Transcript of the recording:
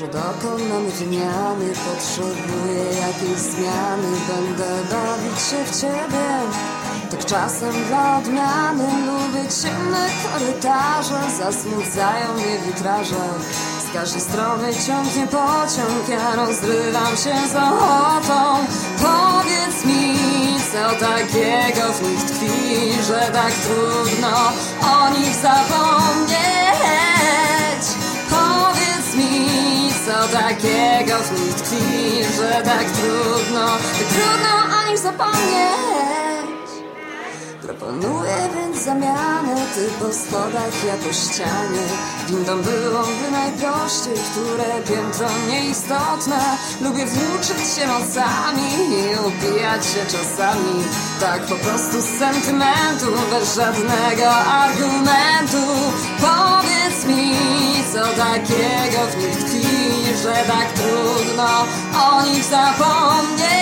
Dokonam wymiany, potrzebuję jakiejś zmiany. Będę bawić się w ciebie Tak czasem dla odmiany. Lubię ciemne korytarze Zasmutzają mnie witraże. Z każdej strony ciągnie pociąg Ja rozrywam się z ochotą. Powiedz mi, co takiego w nich tkwi Że tak trudno o nich zapomnieć takiego w nich tkwi, że tak trudno, tak trudno o zapomnieć. Proponuję więc zamianę, ty po schodach, ja po ścianie. Windą byłoby najprościej, które piętro nieistotne. Lubię włóczyć się nocami i upijać się czasami. Tak po prostu z sentymentu, bez żadnego argumentu. Powiedz mi, co takiego w nich tkwi, tak trudno o nich zapomnieć.